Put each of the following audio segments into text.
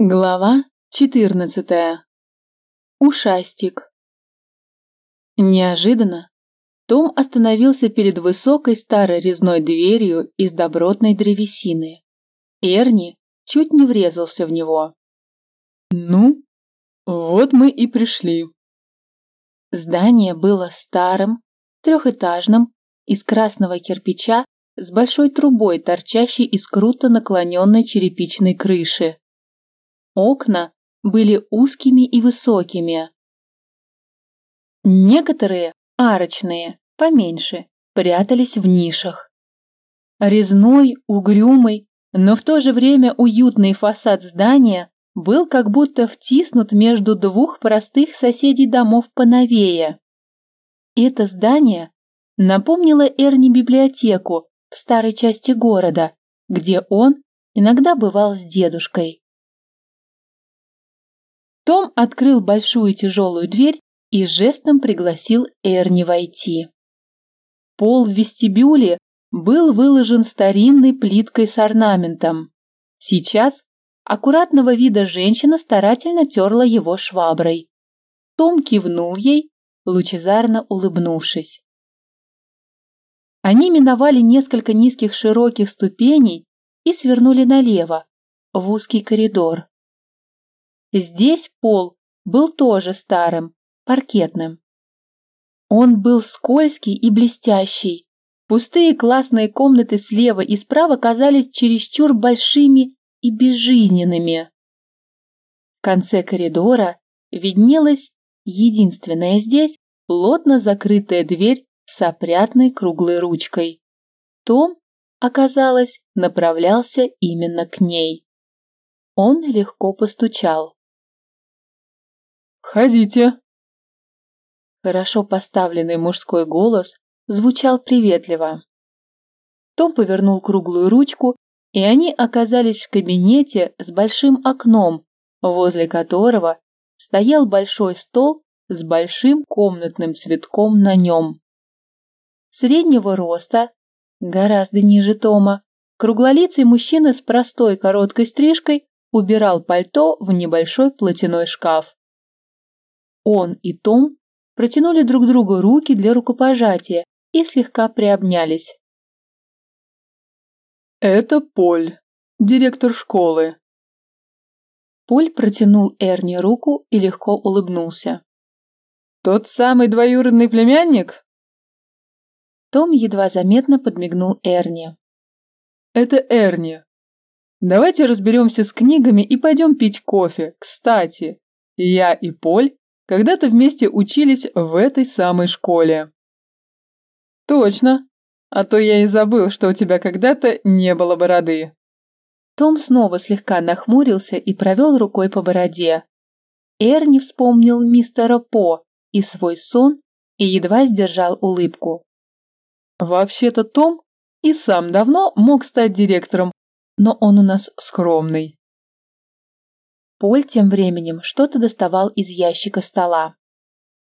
Глава четырнадцатая. Ушастик. Неожиданно Том остановился перед высокой старой резной дверью из добротной древесины. Эрни чуть не врезался в него. «Ну, вот мы и пришли». Здание было старым, трехэтажным, из красного кирпича с большой трубой, торчащей из круто наклоненной черепичной крыши. Окна были узкими и высокими. Некоторые, арочные, поменьше, прятались в нишах. Резной, угрюмый, но в то же время уютный фасад здания был как будто втиснут между двух простых соседей домов поновее. Это здание напомнило Эрни библиотеку в старой части города, где он иногда бывал с дедушкой. Том открыл большую тяжелую дверь и жестом пригласил Эрни войти. Пол в вестибюле был выложен старинной плиткой с орнаментом. Сейчас аккуратного вида женщина старательно терла его шваброй. Том кивнул ей, лучезарно улыбнувшись. Они миновали несколько низких широких ступеней и свернули налево, в узкий коридор. Здесь пол был тоже старым, паркетным. Он был скользкий и блестящий. Пустые классные комнаты слева и справа казались чересчур большими и безжизненными. В конце коридора виднелась единственная здесь плотно закрытая дверь с опрятной круглой ручкой. Том, оказалось, направлялся именно к ней. Он легко постучал. «Входите!» Хорошо поставленный мужской голос звучал приветливо. Том повернул круглую ручку, и они оказались в кабинете с большим окном, возле которого стоял большой стол с большим комнатным цветком на нем. Среднего роста, гораздо ниже Тома, круглолицый мужчина с простой короткой стрижкой убирал пальто в небольшой платяной шкаф. Он и Том протянули друг другу руки для рукопожатия и слегка приобнялись. «Это Поль, директор школы». Поль протянул Эрни руку и легко улыбнулся. «Тот самый двоюродный племянник?» Том едва заметно подмигнул Эрни. «Это Эрни. Давайте разберемся с книгами и пойдем пить кофе. Кстати, я и Поль когда-то вместе учились в этой самой школе. Точно. А то я и забыл, что у тебя когда-то не было бороды. Том снова слегка нахмурился и провел рукой по бороде. Эрни вспомнил мистера По и свой сон и едва сдержал улыбку. Вообще-то Том и сам давно мог стать директором, но он у нас скромный. Поль тем временем что-то доставал из ящика стола.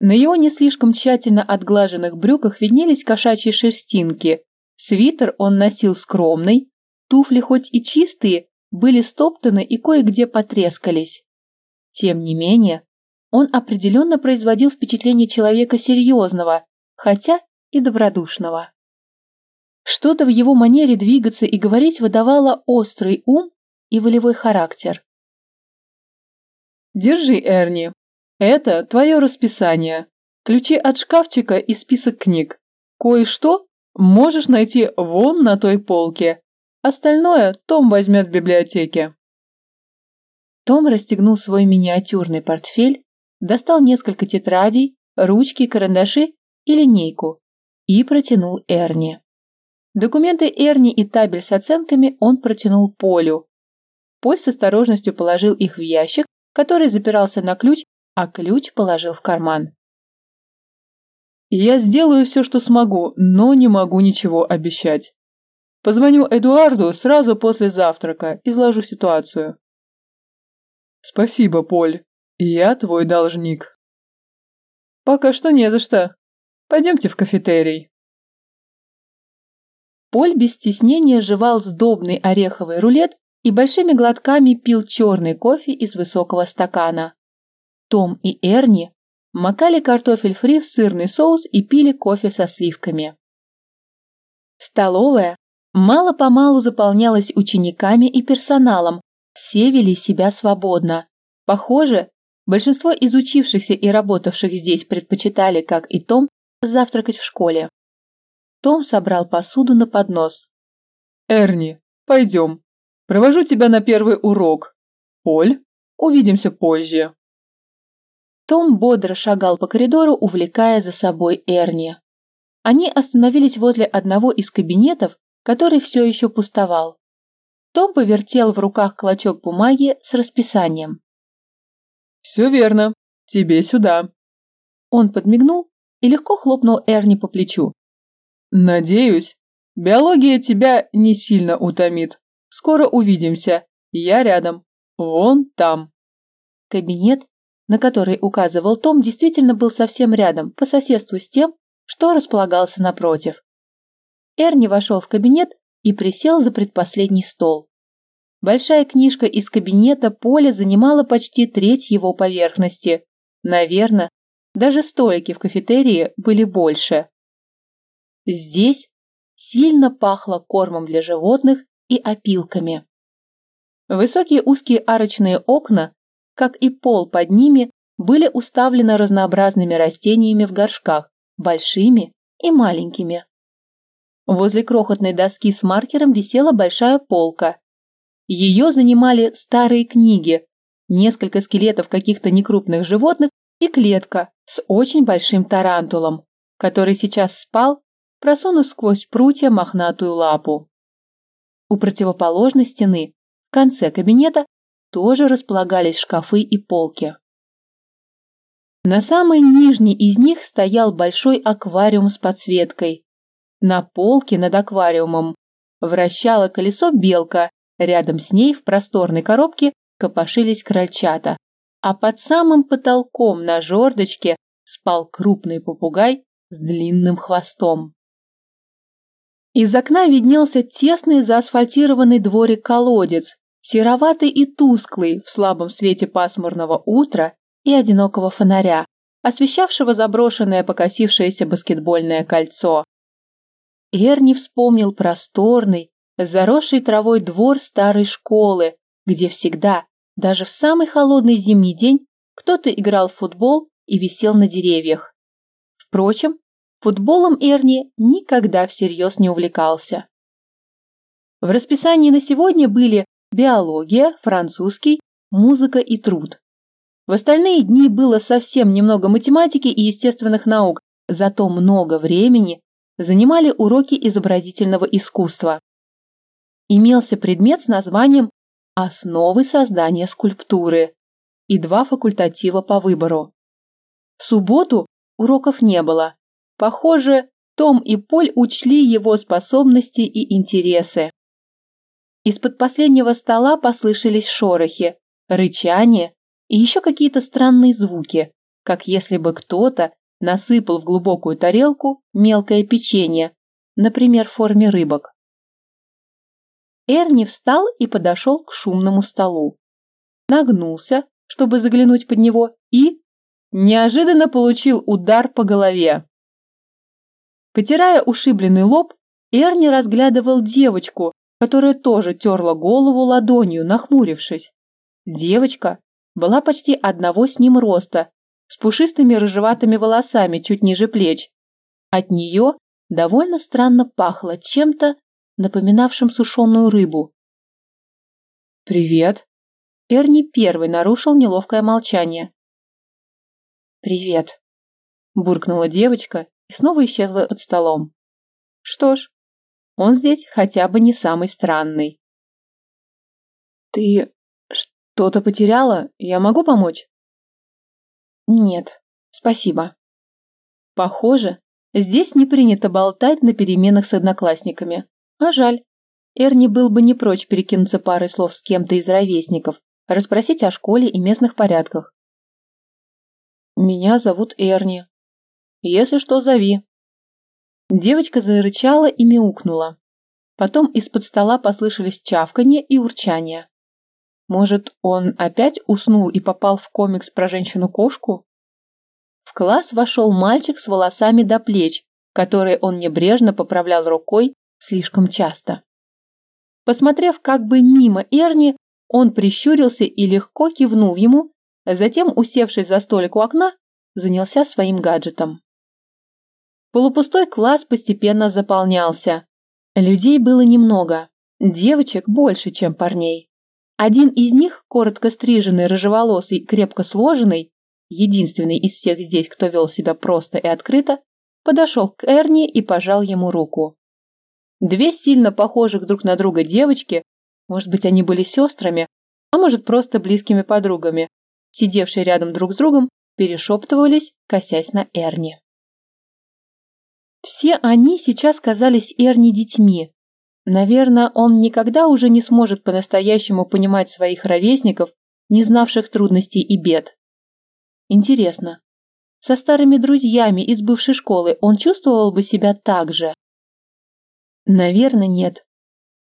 На его не слишком тщательно отглаженных брюках виднелись кошачьи шерстинки. Свитер он носил скромный, туфли хоть и чистые, были стоптаны и кое-где потрескались. Тем не менее, он определенно производил впечатление человека серьезного, хотя и добродушного. Что-то в его манере двигаться и говорить выдавало острый ум и волевой характер. Держи, Эрни. Это твое расписание. Ключи от шкафчика и список книг. Кое-что можешь найти вон на той полке. Остальное Том возьмет в библиотеке. Том расстегнул свой миниатюрный портфель, достал несколько тетрадей, ручки, карандаши и линейку и протянул Эрни. Документы Эрни и табель с оценками он протянул Полю. Поль с осторожностью положил их в ящик который запирался на ключ, а ключ положил в карман. «Я сделаю все, что смогу, но не могу ничего обещать. Позвоню Эдуарду сразу после завтрака, изложу ситуацию». «Спасибо, Поль. Я твой должник». «Пока что не за что. Пойдемте в кафетерий». Поль без стеснения жевал сдобный ореховый рулет и большими глотками пил черный кофе из высокого стакана. Том и Эрни макали картофель фри в сырный соус и пили кофе со сливками. Столовая мало-помалу заполнялась учениками и персоналом, все вели себя свободно. Похоже, большинство изучившихся и работавших здесь предпочитали, как и Том, завтракать в школе. Том собрал посуду на поднос. «Эрни, пойдем. Провожу тебя на первый урок. Поль, увидимся позже». Том бодро шагал по коридору, увлекая за собой Эрни. Они остановились возле одного из кабинетов, который все еще пустовал. Том повертел в руках клочок бумаги с расписанием. «Все верно. Тебе сюда». Он подмигнул и легко хлопнул Эрни по плечу. «Надеюсь, биология тебя не сильно утомит. Скоро увидимся. Я рядом. Вон там». Кабинет на который указывал Том, действительно был совсем рядом, по соседству с тем, что располагался напротив. Эрни вошел в кабинет и присел за предпоследний стол. Большая книжка из кабинета Поля занимала почти треть его поверхности. Наверное, даже столики в кафетерии были больше. Здесь сильно пахло кормом для животных и опилками. Высокие узкие арочные окна как и пол под ними, были уставлены разнообразными растениями в горшках, большими и маленькими. Возле крохотной доски с маркером висела большая полка. Ее занимали старые книги, несколько скелетов каких-то некрупных животных и клетка с очень большим тарантулом, который сейчас спал, просунув сквозь прутья мохнатую лапу. У противоположной стены, в конце кабинета, тоже располагались шкафы и полки. На самой нижней из них стоял большой аквариум с подсветкой. На полке над аквариумом вращало колесо белка, рядом с ней в просторной коробке копошились крольчата, а под самым потолком на жердочке спал крупный попугай с длинным хвостом. Из окна виднелся тесный заасфальтированный дворик-колодец, сероватый и тусклый в слабом свете пасмурного утра и одинокого фонаря, освещавшего заброшенное покосившееся баскетбольное кольцо. Эрни вспомнил просторный, заросший травой двор старой школы, где всегда, даже в самый холодный зимний день, кто-то играл в футбол и висел на деревьях. Впрочем, футболом Эрни никогда всерьез не увлекался. В расписании на сегодня были биология, французский, музыка и труд. В остальные дни было совсем немного математики и естественных наук, зато много времени занимали уроки изобразительного искусства. Имелся предмет с названием «Основы создания скульптуры» и два факультатива по выбору. В субботу уроков не было. Похоже, том и Поль учли его способности и интересы. Из-под последнего стола послышались шорохи, рычание и еще какие-то странные звуки, как если бы кто-то насыпал в глубокую тарелку мелкое печенье, например, в форме рыбок. Эрни встал и подошел к шумному столу. Нагнулся, чтобы заглянуть под него, и неожиданно получил удар по голове. Потирая ушибленный лоб, Эрни разглядывал девочку, которая тоже терла голову ладонью, нахмурившись. Девочка была почти одного с ним роста, с пушистыми рыжеватыми волосами чуть ниже плеч. От нее довольно странно пахло чем-то, напоминавшим сушеную рыбу. «Привет!» Эрни первый нарушил неловкое молчание. «Привет!» – буркнула девочка и снова исчезла под столом. Что ж, он здесь хотя бы не самый странный. Ты что-то потеряла? Я могу помочь? Нет, спасибо. Похоже, здесь не принято болтать на переменах с одноклассниками. А жаль. Эрни был бы не прочь перекинуться парой слов с кем-то из ровесников, расспросить о школе и местных порядках. Меня зовут Эрни. Если что, зови. Девочка зарычала и мяукнула. Потом из-под стола послышались чавканье и урчание. Может, он опять уснул и попал в комикс про женщину-кошку? В класс вошел мальчик с волосами до плеч, которые он небрежно поправлял рукой слишком часто. Посмотрев как бы мимо Эрни, он прищурился и легко кивнул ему, затем, усевшись за столик у окна, занялся своим гаджетом. Полупустой класс постепенно заполнялся. Людей было немного, девочек больше, чем парней. Один из них, коротко стриженный, рыжеволосый, крепко сложенный, единственный из всех здесь, кто вел себя просто и открыто, подошел к Эрни и пожал ему руку. Две сильно похожих друг на друга девочки, может быть, они были сестрами, а может, просто близкими подругами, сидевшие рядом друг с другом, перешептывались, косясь на Эрни. Все они сейчас казались Эрни детьми. Наверное, он никогда уже не сможет по-настоящему понимать своих ровесников, не знавших трудностей и бед. Интересно, со старыми друзьями из бывшей школы он чувствовал бы себя так же? Наверное, нет.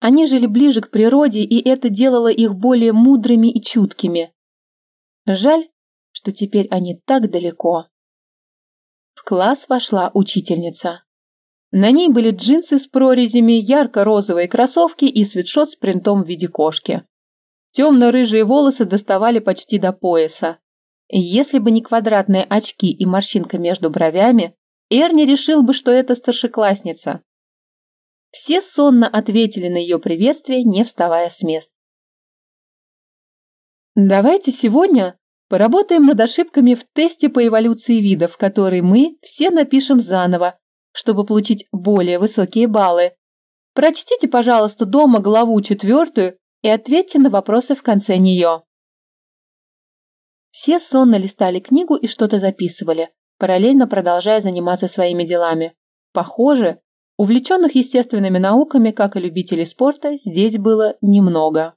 Они жили ближе к природе, и это делало их более мудрыми и чуткими. Жаль, что теперь они так далеко. В класс вошла учительница. На ней были джинсы с прорезями, ярко-розовые кроссовки и свитшот с принтом в виде кошки. Темно-рыжие волосы доставали почти до пояса. Если бы не квадратные очки и морщинка между бровями, Эрни решил бы, что это старшеклассница. Все сонно ответили на ее приветствие, не вставая с мест. Давайте сегодня поработаем над ошибками в тесте по эволюции видов, который мы все напишем заново, чтобы получить более высокие баллы. Прочтите, пожалуйста, дома главу четвертую и ответьте на вопросы в конце нее. Все сонно листали книгу и что-то записывали, параллельно продолжая заниматься своими делами. Похоже, Увлеченных естественными науками, как и любителей спорта, здесь было немного.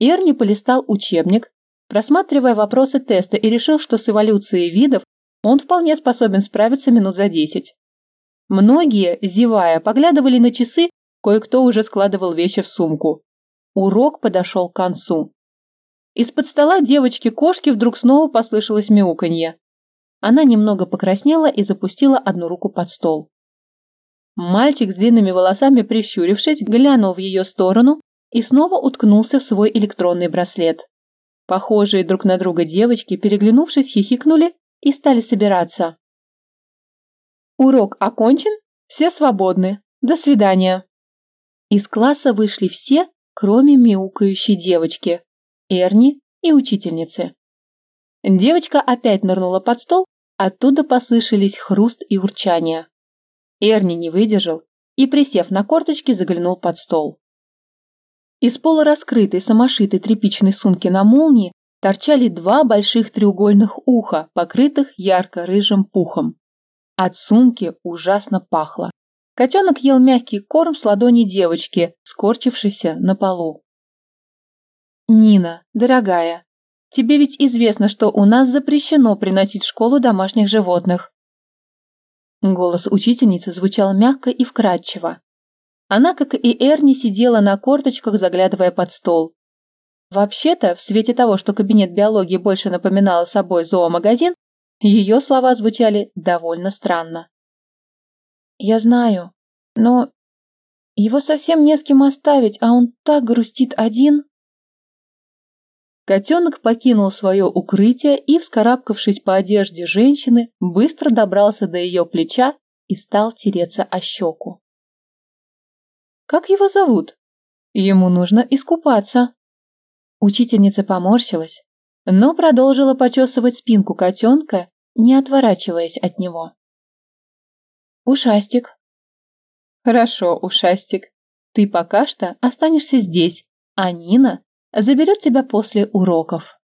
Эрни полистал учебник, просматривая вопросы теста и решил, что с эволюцией видов он вполне способен справиться минут за десять. Многие, зевая, поглядывали на часы, кое-кто уже складывал вещи в сумку. Урок подошел к концу. Из-под стола девочки-кошки вдруг снова послышалось мяуканье. Она немного покраснела и запустила одну руку под стол. Мальчик с длинными волосами, прищурившись, глянул в ее сторону и снова уткнулся в свой электронный браслет. Похожие друг на друга девочки, переглянувшись, хихикнули и стали собираться. Урок окончен, все свободны. До свидания. Из класса вышли все, кроме мяукающей девочки, Эрни и учительницы. Девочка опять нырнула под стол, оттуда послышались хруст и урчание. Эрни не выдержал и, присев на корточки, заглянул под стол. Из полураскрытой самошитой тряпичной сумки на молнии торчали два больших треугольных уха, покрытых ярко-рыжим пухом. От сумки ужасно пахло. Котенок ел мягкий корм с ладони девочки, скорчившейся на полу. «Нина, дорогая, тебе ведь известно, что у нас запрещено приносить в школу домашних животных. Голос учительницы звучал мягко и вкрадчиво. Она, как и Эрни, сидела на корточках, заглядывая под стол. Вообще-то, в свете того, что кабинет биологии больше напоминал собой зоомагазин, ее слова звучали довольно странно. «Я знаю, но его совсем не с кем оставить, а он так грустит один». Котенок покинул свое укрытие и, вскарабкавшись по одежде женщины, быстро добрался до ее плеча и стал тереться о щеку. «Как его зовут? Ему нужно искупаться». Учительница поморщилась, но продолжила почесывать спинку котенка, не отворачиваясь от него. «Ушастик». «Хорошо, Ушастик, ты пока что останешься здесь, а Нина заберет тебя после уроков.